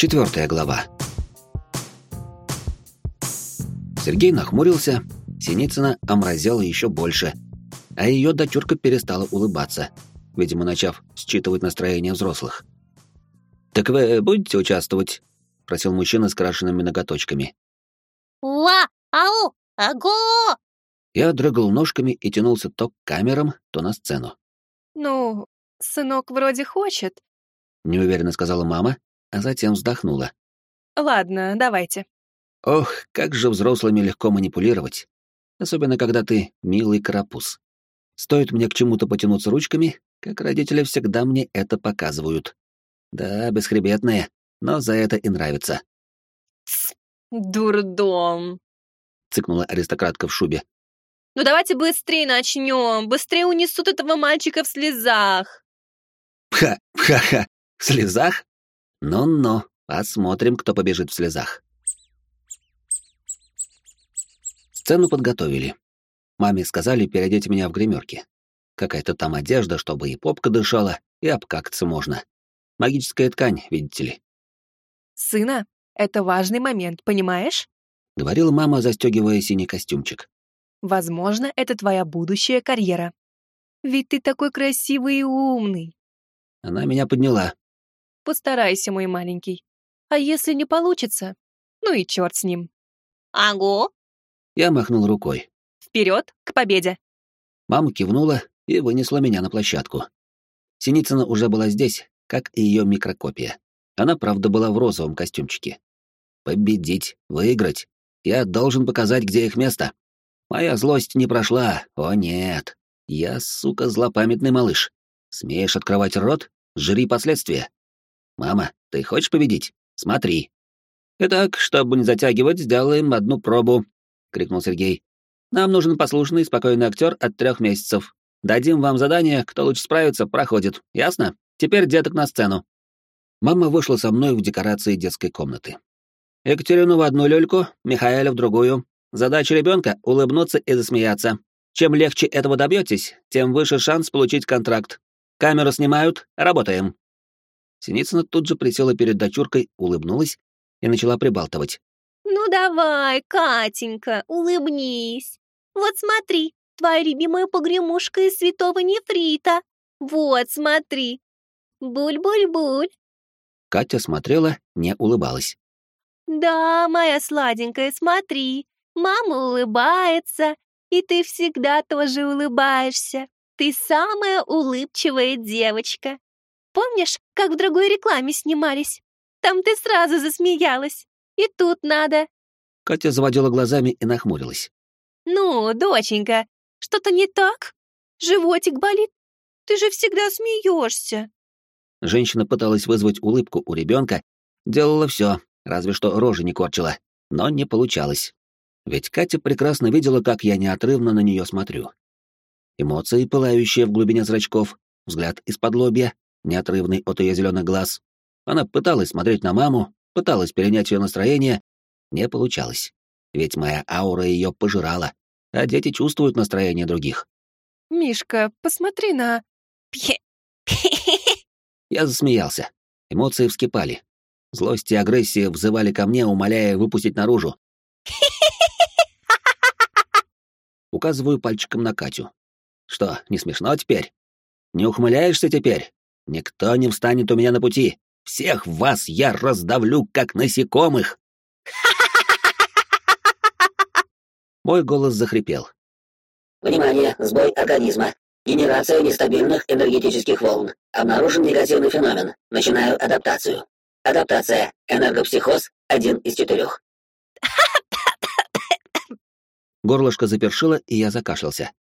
Четвертая глава. Сергей нахмурился, Синицына омразела еще больше, а ее дочурка перестала улыбаться, видимо, начав считывать настроение взрослых. «Так вы будете участвовать?» — просил мужчина с крашенными ноготочками. «Ва! Ау! Аго!» Я дрыгал ножками и тянулся то к камерам, то на сцену. «Ну, сынок вроде хочет». Неуверенно сказала мама, а затем вздохнула. «Ладно, давайте». Ох, как же взрослыми легко манипулировать. Особенно, когда ты милый карапуз. Стоит мне к чему-то потянуться ручками, как родители всегда мне это показывают. Да, бесхребетные, но за это и нравится. «Дурдом!» — цыкнула аристократка в шубе. «Ну давайте быстрее начнем, быстрее унесут этого мальчика в слезах!» «Ха-ха-ха! В слезах? Ну-ну, посмотрим, кто побежит в слезах». Сцену подготовили. Маме сказали переодеть меня в гримерки. Какая-то там одежда, чтобы и попка дышала, и обкакаться можно. Магическая ткань, видите ли. «Сына, это важный момент, понимаешь?» — говорила мама, застегивая синий костюмчик. «Возможно, это твоя будущая карьера. Ведь ты такой красивый и умный». Она меня подняла. «Постарайся, мой маленький. А если не получится, ну и черт с ним». «Аго!» Я махнул рукой. Вперед, к победе!» Мама кивнула и вынесла меня на площадку. Синицына уже была здесь, как и ее микрокопия. Она, правда, была в розовом костюмчике. Победить, выиграть. Я должен показать, где их место. Моя злость не прошла. О, нет. Я, сука, злопамятный малыш. Смеешь открывать рот? Жри последствия. Мама, ты хочешь победить? Смотри. Итак, чтобы не затягивать, сделаем одну пробу, — крикнул Сергей. «Нам нужен послушный, спокойный актер от трех месяцев. Дадим вам задание, кто лучше справится, проходит. Ясно? Теперь деток на сцену». Мама вышла со мной в декорации детской комнаты. Екатерину в одну люльку, Михаэля в другую. Задача ребенка — улыбнуться и засмеяться. Чем легче этого добьетесь, тем выше шанс получить контракт. Камеру снимают, работаем. Синицына тут же присела перед дочуркой, улыбнулась и начала прибалтывать. «Ну давай, Катенька, улыбнись. Вот смотри, твоя любимая погремушка из святого нефрита. Вот, смотри. Буль-буль-буль». Катя смотрела, не улыбалась. «Да, моя сладенькая, смотри. Мама улыбается, и ты всегда тоже улыбаешься. Ты самая улыбчивая девочка. Помнишь, как в другой рекламе снимались? Там ты сразу засмеялась. И тут надо. Катя заводила глазами и нахмурилась. Ну, доченька, что-то не так? Животик болит? Ты же всегда смеешься. Женщина пыталась вызвать улыбку у ребенка, делала все, разве что рожи не корчила, но не получалось. Ведь Катя прекрасно видела, как я неотрывно на нее смотрю. Эмоции, пылающие в глубине зрачков, взгляд из-под лобья, неотрывный от ее зеленых глаз. Она пыталась смотреть на маму, пыталась перенять ее настроение, не получалось. Ведь моя аура ее пожирала, а дети чувствуют настроение других. «Мишка, посмотри на...» Я засмеялся. Эмоции вскипали. Злость и агрессия взывали ко мне, умоляя выпустить наружу. Указываю пальчиком на Катю. Что, не смешно теперь? Не ухмыляешься теперь? Никто не встанет у меня на пути. Всех вас я раздавлю, как насекомых!» Мой голос захрипел. «Внимание! Сбой организма. Генерация нестабильных энергетических волн. Обнаружен негативный феномен. Начинаю адаптацию. Адаптация. Энергопсихоз. Один из четырех. Горлышко запершило, и я закашлялся.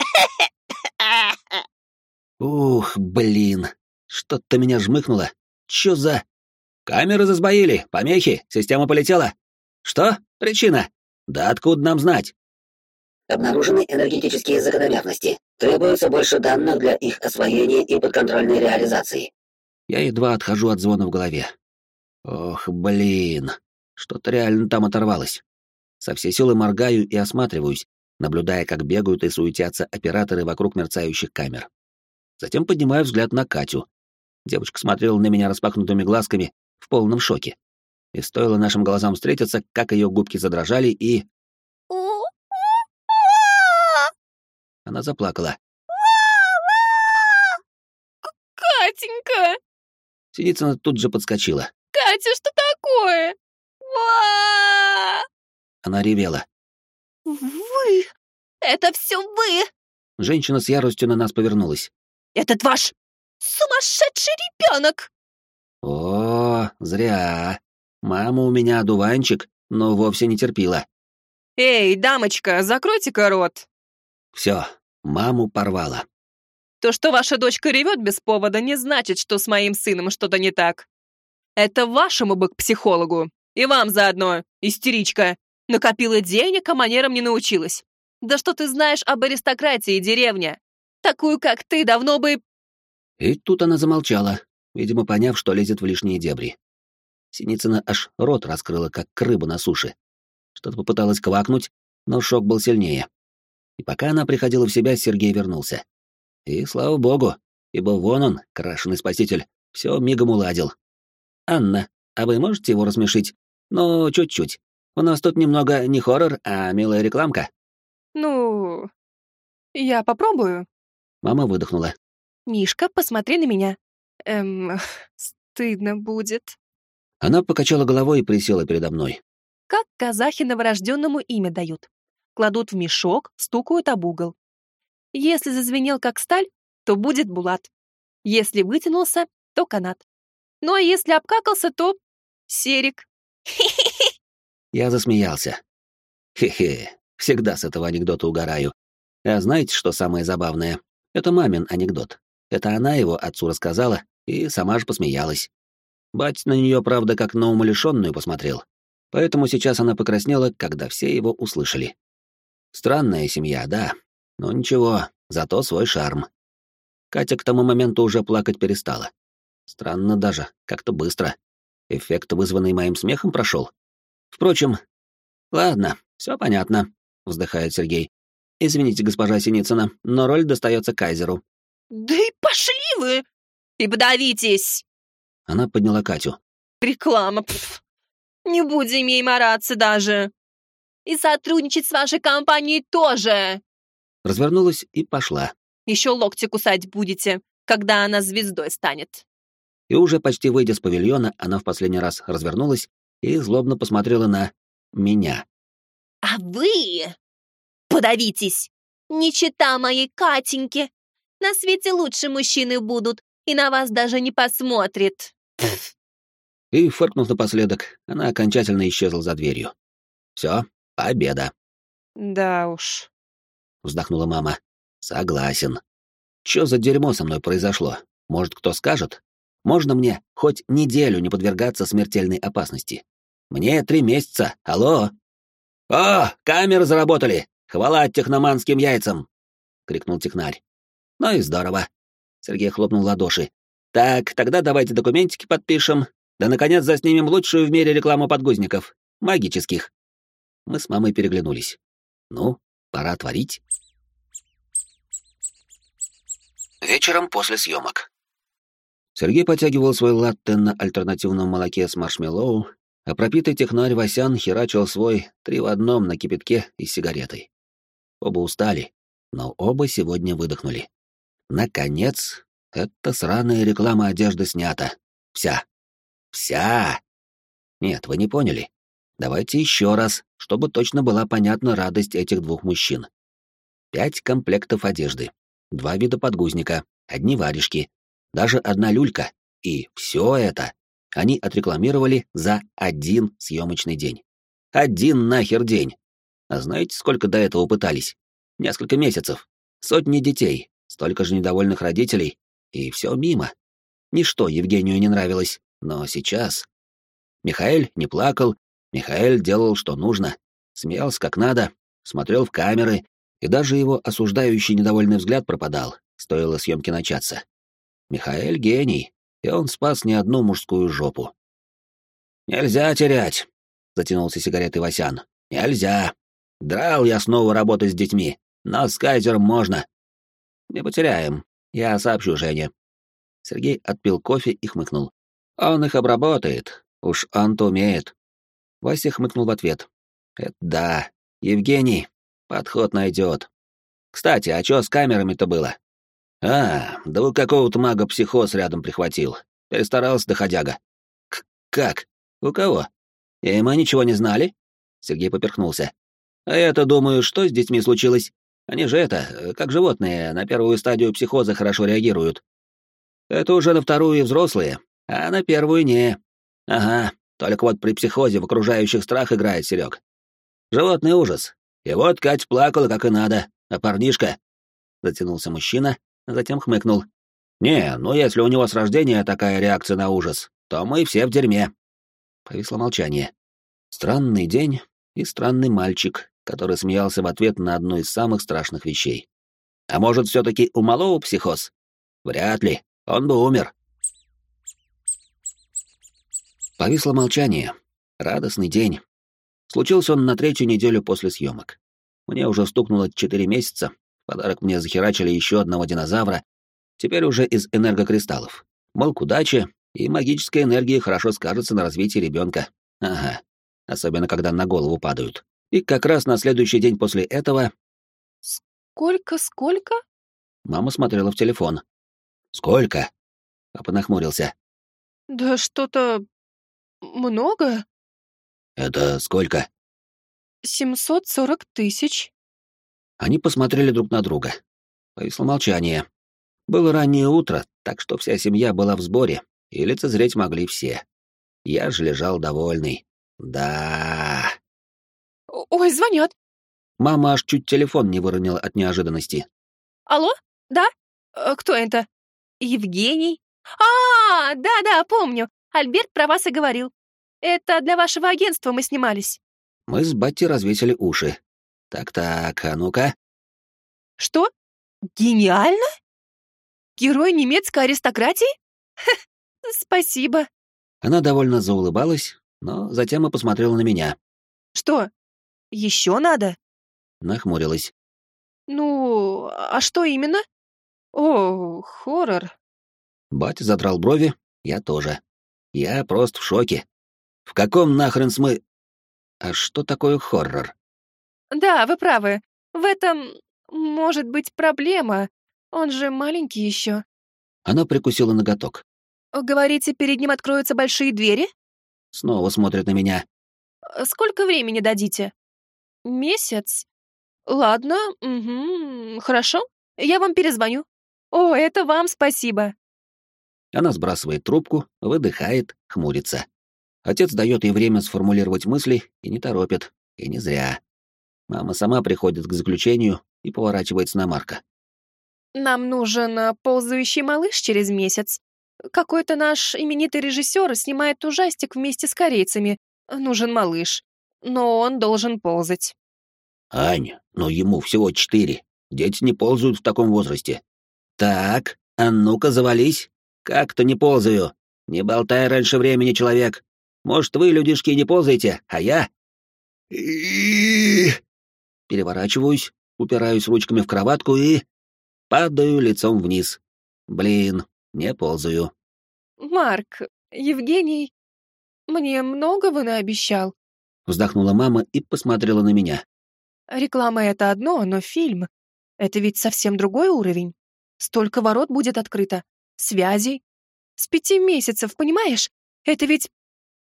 Ух, блин, что-то меня жмыхнуло. Чё за... Камеры засбоили, помехи, система полетела. Что? Причина? Да откуда нам знать? Обнаружены энергетические закономерности. Требуется больше данных для их освоения и подконтрольной реализации. Я едва отхожу от звона в голове. Ох, блин, что-то реально там оторвалось. Со всей силы моргаю и осматриваюсь, наблюдая, как бегают и суетятся операторы вокруг мерцающих камер. Затем поднимаю взгляд на Катю, Девочка смотрела на меня распахнутыми глазками, в полном шоке. И стоило нашим глазам встретиться, как ее губки задрожали, и... Она заплакала. Катенька! Синицына тут же подскочила. Катя, что такое? Она ревела. Вы! Это все вы! Женщина с яростью на нас повернулась. Этот ваш Сумасшедший ребенок! О, зря. Мама у меня одуванчик, но вовсе не терпила. Эй, дамочка, закройте-ка рот. Все, маму порвала. То, что ваша дочка ревет без повода, не значит, что с моим сыном что-то не так. Это вашему бы к психологу. И вам заодно, истеричка. Накопила денег, а манерам не научилась. Да что ты знаешь об аристократии, деревня? Такую, как ты, давно бы... И тут она замолчала, видимо, поняв, что лезет в лишние дебри. Синицына аж рот раскрыла, как рыба на суше. Что-то попыталась квакнуть, но шок был сильнее. И пока она приходила в себя, Сергей вернулся. И слава богу, ибо вон он, крашеный спаситель, все мигом уладил. «Анна, а вы можете его рассмешить? Ну, чуть-чуть. У нас тут немного не хоррор, а милая рекламка». Ну, я попробую. Мама выдохнула. Мишка, посмотри на меня. Эм, стыдно будет. Она покачала головой и присела передо мной. Как казахи новорожденному имя дают. Кладут в мешок, стукают об угол. Если зазвенел как сталь, то будет булат. Если вытянулся, то канат. Ну а если обкакался, то серик. Я засмеялся. Хе-хе, всегда с этого анекдота угораю. А знаете, что самое забавное? Это мамин анекдот. Это она его отцу рассказала и сама же посмеялась. Бать на нее, правда, как на умалишенную посмотрел. Поэтому сейчас она покраснела, когда все его услышали. Странная семья, да. Но ничего, зато свой шарм. Катя к тому моменту уже плакать перестала. Странно даже, как-то быстро. Эффект, вызванный моим смехом, прошел. Впрочем, ладно, все понятно, вздыхает Сергей. Извините, госпожа Синицына, но роль достается Кайзеру. Да вы! И подавитесь! Она подняла Катю. Реклама, пф. Не будем ей мараться даже. И сотрудничать с вашей компанией тоже! Развернулась и пошла. Еще локти кусать будете, когда она звездой станет. И уже почти выйдя с павильона, она в последний раз развернулась и злобно посмотрела на меня. А вы подавитесь! Не чита моей Катеньки! На свете лучше мужчины будут, и на вас даже не посмотрит. И, фыркнув напоследок, она окончательно исчезла за дверью. Все, победа. Да уж. Вздохнула мама. Согласен. Что за дерьмо со мной произошло? Может, кто скажет? Можно мне хоть неделю не подвергаться смертельной опасности? Мне три месяца, алло! «О, камеры заработали! Хвала техноманским яйцам!» — крикнул технарь. «Ну и здорово!» — Сергей хлопнул ладоши. «Так, тогда давайте документики подпишем, да, наконец, заснимем лучшую в мире рекламу подгузников. Магических!» Мы с мамой переглянулись. «Ну, пора творить». Вечером после съемок. Сергей потягивал свой латте на альтернативном молоке с маршмеллоу, а пропитый технарь Васян херачил свой три в одном на кипятке и сигаретой. Оба устали, но оба сегодня выдохнули. Наконец, эта сраная реклама одежды снята. Вся. Вся. Нет, вы не поняли. Давайте еще раз, чтобы точно была понятна радость этих двух мужчин. Пять комплектов одежды, два вида подгузника, одни варежки, даже одна люлька. И все это они отрекламировали за один съемочный день. Один нахер день. А знаете, сколько до этого пытались? Несколько месяцев. Сотни детей, столько же недовольных родителей, и все мимо. Ничто Евгению не нравилось, но сейчас... Михаэль не плакал, Михаэль делал, что нужно, смеялся как надо, смотрел в камеры, и даже его осуждающий недовольный взгляд пропадал, стоило съемки начаться. Михаэль — гений, и он спас не одну мужскую жопу. «Нельзя терять», — затянулся сигаретой Васян. «Нельзя. Драл я снова работать с детьми, но с кайзером можно. Не потеряем. Я сообщу Жене». Сергей отпил кофе и хмыкнул. «Он их обработает. Уж он-то умеет. Вася хмыкнул в ответ. Это да, Евгений, подход найдет. Кстати, а чё с камерами-то было? А, да у какого-то мага психоз рядом прихватил. Перестарался доходяга. К как? У кого? И мы ничего не знали? Сергей поперхнулся. А я-то думаю, что с детьми случилось? Они же это, как животные, на первую стадию психоза хорошо реагируют. Это уже на вторую и взрослые, а на первую не. Ага, только вот при психозе в окружающих страх играет Серег. Животный ужас. И вот Кать плакала, как и надо, а парнишка... Затянулся мужчина, а затем хмыкнул. «Не, ну если у него с рождения такая реакция на ужас, то мы все в дерьме». Повисло молчание. Странный день и странный мальчик, который смеялся в ответ на одну из самых страшных вещей. А может, все-таки у малого психоз? Вряд ли, он бы умер. Повисло молчание. Радостный день. Случился он на третью неделю после съемок. Мне уже стукнуло четыре месяца, в подарок мне захерачили еще одного динозавра, теперь уже из энергокристаллов. Мол, к удаче, и магическая энергия хорошо скажется на развитии ребенка. Ага, особенно когда на голову падают. И как раз на следующий день после этого... «Сколько, сколько?» Мама смотрела в телефон. «Сколько?» Папа нахмурился. «Да что-то... много?» «Это сколько?» «Семьсот сорок тысяч». Они посмотрели друг на друга. Повисло молчание. Было раннее утро, так что вся семья была в сборе, и лицезреть могли все. Я же лежал довольный. Да. Ой, звонят. Мама аж чуть телефон не выронила от неожиданности. Алло? Да? Э, кто это? Евгений? А, да-да, помню. Альберт про вас и говорил. Это для вашего агентства мы снимались. Мы с Батти развесили уши. Так-так, а ну-ка. Что? Гениально? Герой немецкой аристократии? Ха, спасибо. Она довольно заулыбалась, но затем и посмотрела на меня. Что, еще надо? Нахмурилась. Ну, а что именно? О, хоррор. Батя задрал брови, я тоже. Я просто в шоке. В каком нахрен смы... А что такое хоррор? Да, вы правы. В этом может быть проблема. Он же маленький еще. Она прикусила ноготок. Говорите, перед ним откроются большие двери? Снова смотрит на меня. Сколько времени дадите? Месяц? Ладно, угу, хорошо. Я вам перезвоню. О, это вам спасибо. Она сбрасывает трубку, выдыхает, хмурится. Отец дает ей время сформулировать мысли и не торопит, и не зря. Мама сама приходит к заключению и поворачивается на Марка. «Нам нужен э, ползающий малыш через месяц. Какой-то наш именитый режиссер снимает ужастик вместе с корейцами. Нужен малыш. Но он должен ползать». «Ань, но ему всего четыре. Дети не ползают в таком возрасте». «Так, а ну-ка завались. Как-то не ползаю. Не болтай раньше времени, человек. Может, вы, людишки, не ползаете, а я...» Переворачиваюсь, упираюсь ручками в кроватку и... Падаю лицом вниз. Блин, не ползаю. «Марк, Евгений, мне многого наобещал?» Вздохнула мама и посмотрела на меня. «Реклама — это одно, но фильм — это ведь совсем другой уровень. Столько ворот будет открыто, связей. С пяти месяцев, понимаешь? Это ведь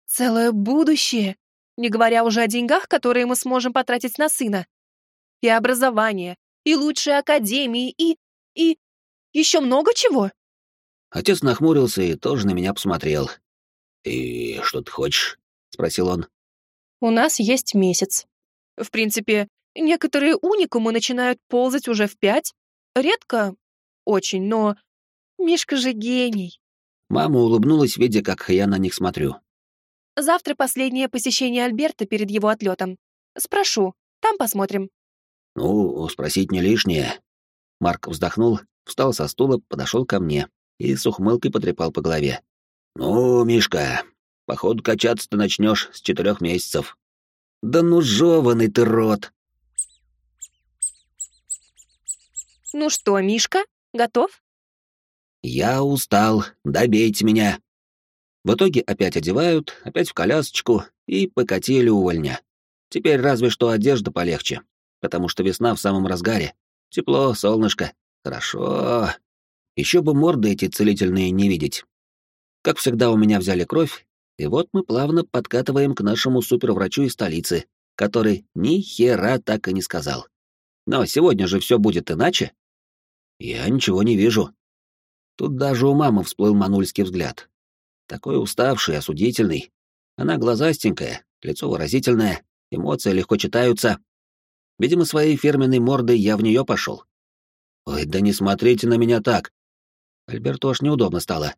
целое будущее, не говоря уже о деньгах, которые мы сможем потратить на сына. И образование, и лучшие академии, и... и... еще много чего. Отец нахмурился и тоже на меня посмотрел. «И что ты хочешь?» — спросил он. «У нас есть месяц. В принципе, некоторые уникумы начинают ползать уже в пять. Редко, очень, но Мишка же гений. Мама улыбнулась, видя, как я на них смотрю. Завтра последнее посещение Альберта перед его отлетом. Спрошу, там посмотрим. Ну, спросить не лишнее. Марк вздохнул, встал со стула, подошел ко мне и с ухмылкой потрепал по голове. Ну, Мишка, походу качаться ты начнешь с четырех месяцев. Да ну жеванный ты рот. Ну что, Мишка, готов? «Я устал, добейте меня». В итоге опять одевают, опять в колясочку и покатили увольня. Теперь разве что одежда полегче, потому что весна в самом разгаре. Тепло, солнышко. Хорошо. Еще бы морды эти целительные не видеть. Как всегда, у меня взяли кровь, и вот мы плавно подкатываем к нашему суперврачу из столицы, который ни хера так и не сказал. Но сегодня же все будет иначе. Я ничего не вижу. Тут даже у мамы всплыл манульский взгляд. Такой уставший, осудительный. Она глазастенькая, лицо выразительное, эмоции легко читаются. Видимо, своей фирменной мордой я в нее пошел. Ой, да не смотрите на меня так. Альберту аж неудобно стало.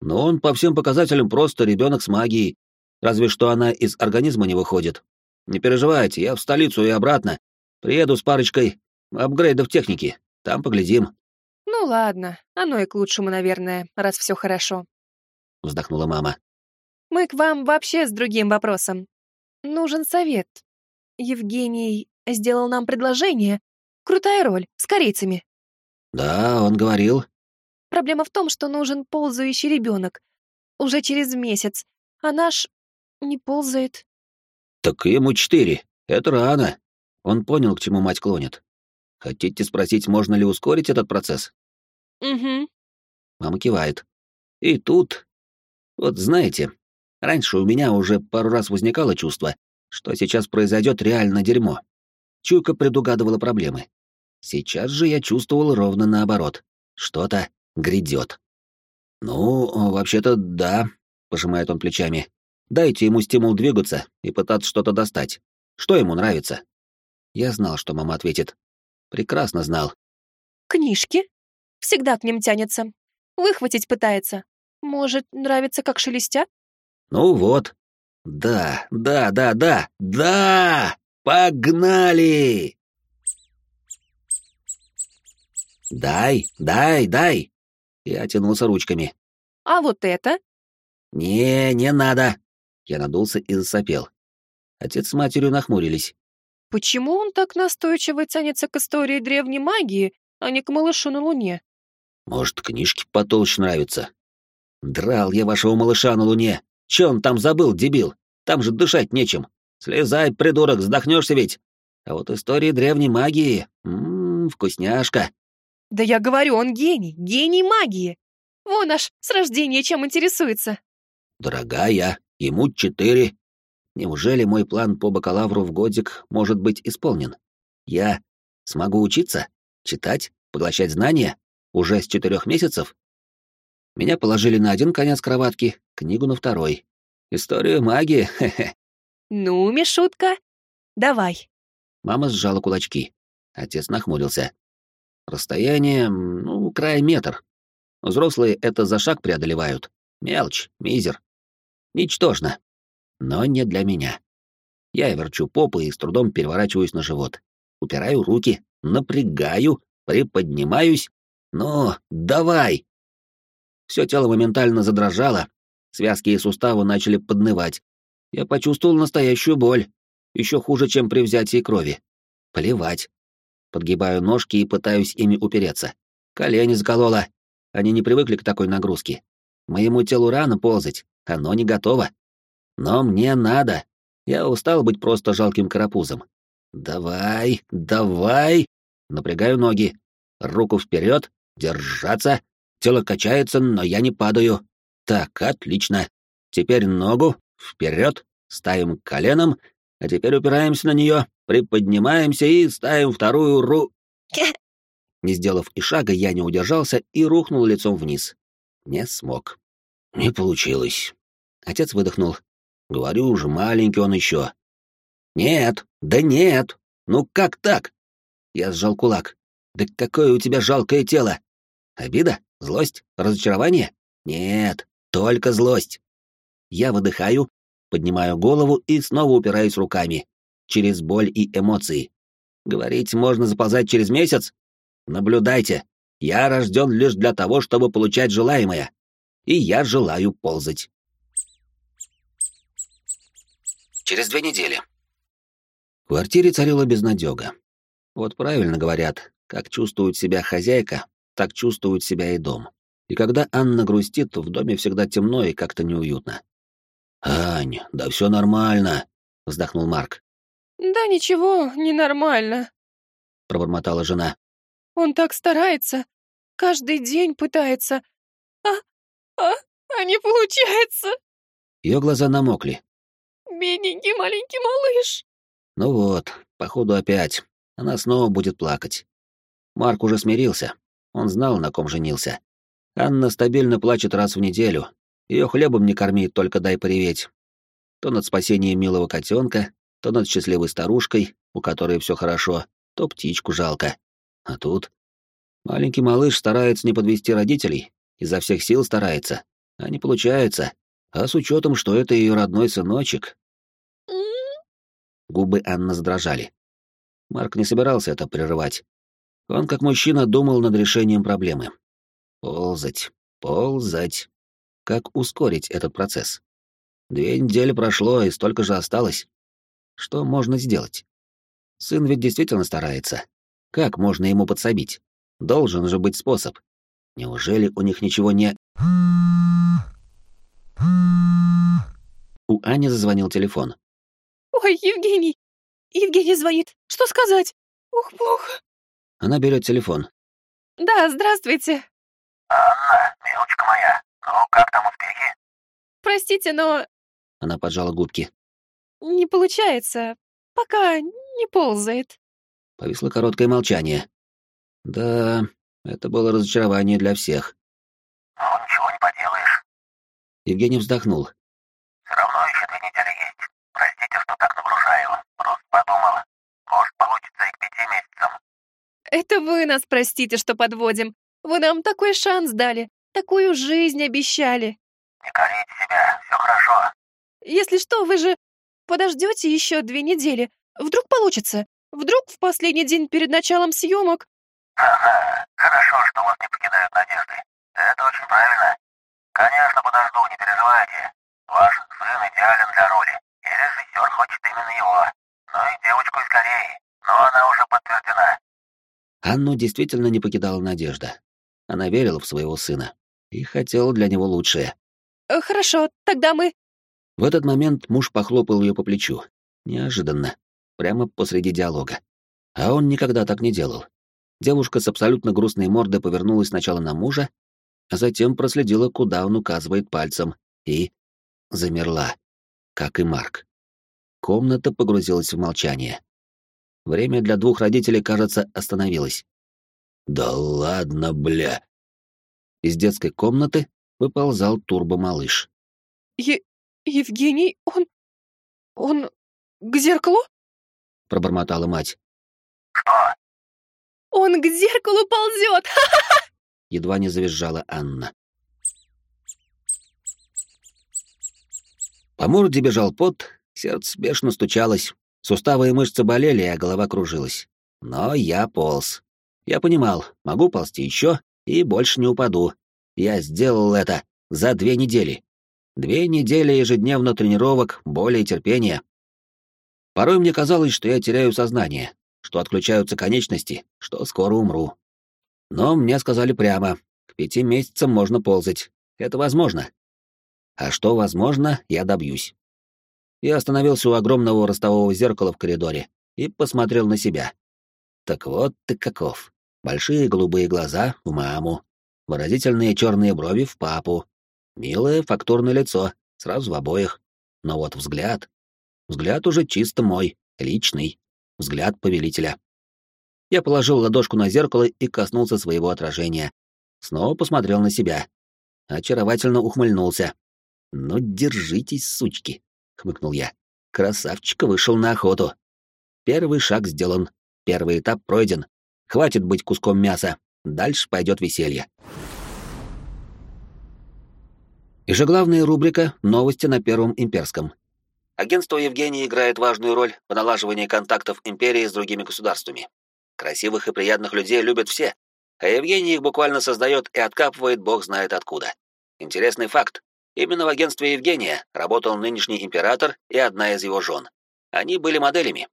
Но он по всем показателям просто ребенок с магией. Разве что она из организма не выходит. Не переживайте, я в столицу и обратно. Приеду с парочкой апгрейдов техники. Там поглядим. Ну ладно, оно и к лучшему, наверное, раз все хорошо. Вздохнула мама. Мы к вам вообще с другим вопросом. Нужен совет. Евгений сделал нам предложение. Крутая роль, с корейцами. Да, он говорил. Проблема в том, что нужен ползающий ребенок. Уже через месяц. А наш не ползает. Так ему четыре. Это рано. Он понял, к чему мать клонит. Хотите спросить, можно ли ускорить этот процесс? Угу. Мама кивает. И тут... Вот знаете, раньше у меня уже пару раз возникало чувство, что сейчас произойдет реально дерьмо. Чуйка предугадывала проблемы. Сейчас же я чувствовал ровно наоборот. Что-то грядет. «Ну, вообще-то, да», — пожимает он плечами. «Дайте ему стимул двигаться и пытаться что-то достать. Что ему нравится?» Я знал, что мама ответит. Прекрасно знал. «Книжки? Всегда к ним тянется. Выхватить пытается. Может, нравится, как шелестят?» «Ну вот. Да, да, да, да, да! Погнали!» «Дай, дай, дай!» Я тянулся ручками. «А вот это?» «Не, не надо!» Я надулся и засопел. Отец с матерью нахмурились. «Почему он так настойчиво тянется к истории древней магии, а не к малышу на Луне?» «Может, книжки потолще нравятся?» «Драл я вашего малыша на Луне! Че он там забыл, дебил? Там же дышать нечем! Слезай, придурок, вздохнешься ведь! А вот истории древней магии... Ммм, вкусняшка!» Да я говорю, он гений, гений магии. Вон аж с рождения чем интересуется. Дорогая, ему четыре. Неужели мой план по бакалавру в годик может быть исполнен? Я смогу учиться, читать, поглощать знания уже с четырех месяцев? Меня положили на один конец кроватки, книгу на второй. Историю магии, хе-хе. Ну, Мишутка, давай. Мама сжала кулачки. Отец нахмурился. Расстояние, ну, край метр. Взрослые это за шаг преодолевают. Мелочь, мизер. Ничтожно. Но не для меня. Я верчу попы и с трудом переворачиваюсь на живот. Упираю руки, напрягаю, приподнимаюсь. Ну, давай! Все тело моментально задрожало, связки и суставы начали поднывать. Я почувствовал настоящую боль, еще хуже, чем при взятии крови. Плевать. Подгибаю ножки и пытаюсь ими упереться. Колени закололо. Они не привыкли к такой нагрузке. Моему телу рано ползать, оно не готово. Но мне надо. Я устал быть просто жалким карапузом. Давай, давай. Напрягаю ноги. Руку вперед, держаться. Тело качается, но я не падаю. Так, отлично. Теперь ногу вперед, ставим коленом, а теперь упираемся на нее, приподнимаемся и ставим вторую ру... Не сделав и шага, я не удержался и рухнул лицом вниз. Не смог. Не получилось. Отец выдохнул. Говорю уже, маленький он еще. Нет, да нет. Ну как так? Я сжал кулак. Да какое у тебя жалкое тело. Обида? Злость? Разочарование? Нет, только злость. Я выдыхаю, поднимаю голову и снова упираюсь руками. Через боль и эмоции. Говорить можно заползать через месяц? Наблюдайте. Я рожден лишь для того, чтобы получать желаемое. И я желаю ползать. Через две недели. В квартире царила безнадега. Вот правильно говорят, как чувствует себя хозяйка, так чувствует себя и дом. И когда Анна грустит, в доме всегда темно и как-то неуютно. «Ань, да все нормально», — вздохнул Марк. «Да ничего, ненормально», — пробормотала жена. «Он так старается, каждый день пытается, а, а, а не получается». Ее глаза намокли. «Бедненький маленький малыш». Ну вот, походу опять. Она снова будет плакать. Марк уже смирился. Он знал, на ком женился. Анна стабильно плачет раз в неделю. Ее хлебом не корми, только дай пореветь. То над спасением милого котенка, то над счастливой старушкой, у которой все хорошо, то птичку жалко. А тут маленький малыш старается не подвести родителей, изо всех сил старается, а не получается. А с учетом, что это ее родной сыночек... Губы Анны задрожали. Марк не собирался это прерывать. Он, как мужчина, думал над решением проблемы. Ползать, ползать. Как ускорить этот процесс? Две недели прошло, и столько же осталось. Что можно сделать? Сын ведь действительно старается. Как можно ему подсобить? Должен же быть способ. Неужели у них ничего не... У Ани зазвонил телефон. «Ой, Евгений! Евгений звонит. Что сказать? Ух, плохо». Она берет телефон. «Да, здравствуйте». «Анна, милочка моя, ну как там успехи?» «Простите, но...» Она поджала губки. «Не получается. Пока не ползает». Повисло короткое молчание. Да, это было разочарование для всех. «Ну, ничего не поделаешь». Евгений вздохнул. «Это вы нас простите, что подводим. Вы нам такой шанс дали, такую жизнь обещали». «Не корите себя, все хорошо». «Если что, вы же подождете еще две недели. Вдруг получится? Вдруг в последний день перед началом съемок Ага, хорошо, что вас не покидают надежды. Это очень правильно. Конечно, подожду, не переживайте. Ваш сын идеален для роли, и режиссер хочет именно его. Ну и девочку скорее, но она уже подтверждена. Анну действительно не покидала надежда. Она верила в своего сына и хотела для него лучшее. Э, «Хорошо, тогда мы...» В этот момент муж похлопал ее по плечу. Неожиданно. Прямо посреди диалога. А он никогда так не делал. Девушка с абсолютно грустной мордой повернулась сначала на мужа, а затем проследила, куда он указывает пальцем, и замерла, как и Марк. Комната погрузилась в молчание. Время для двух родителей, кажется, остановилось. «Да ладно, бля!» Из детской комнаты выползал турбомалыш. Е Евгений, он... он... к зеркалу?» — пробормотала мать. Что? «Он к зеркалу ползет! Едва не завизжала Анна. По морде бежал пот, сердце бешено стучалось, суставы и мышцы болели, а голова кружилась. Но я полз. Я понимал, могу ползти еще и больше не упаду. Я сделал это за две недели. Две недели ежедневно тренировок, боли и терпения. Порой мне казалось, что я теряю сознание, что отключаются конечности, что скоро умру. Но мне сказали прямо, к пяти месяцам можно ползать. Это возможно. А что возможно, я добьюсь. Я остановился у огромного ростового зеркала в коридоре и посмотрел на себя. Так вот ты каков. Большие голубые глаза в маму, выразительные черные брови в папу, милое фактурное лицо, сразу в обоих. Но вот взгляд... Взгляд уже чисто мой, личный взгляд повелителя. Я положил ладошку на зеркало и коснулся своего отражения. Снова посмотрел на себя. Очаровательно ухмыльнулся. «Ну, держитесь, сучки!» — хмыкнул я. «Красавчик вышел на охоту. Первый шаг сделан, первый этап пройден. Хватит быть куском мяса, дальше пойдет веселье». Ежеглавная рубрика «Новости на Первом Имперском». Агентство Евгений играет важную роль в налаживании контактов империи с другими государствами. Красивых и приятных людей любят все, а Евгений их буквально создает и откапывает бог знает откуда. Интересный факт. Именно в агентстве Евгения работал нынешний император и одна из его жен. Они были моделями.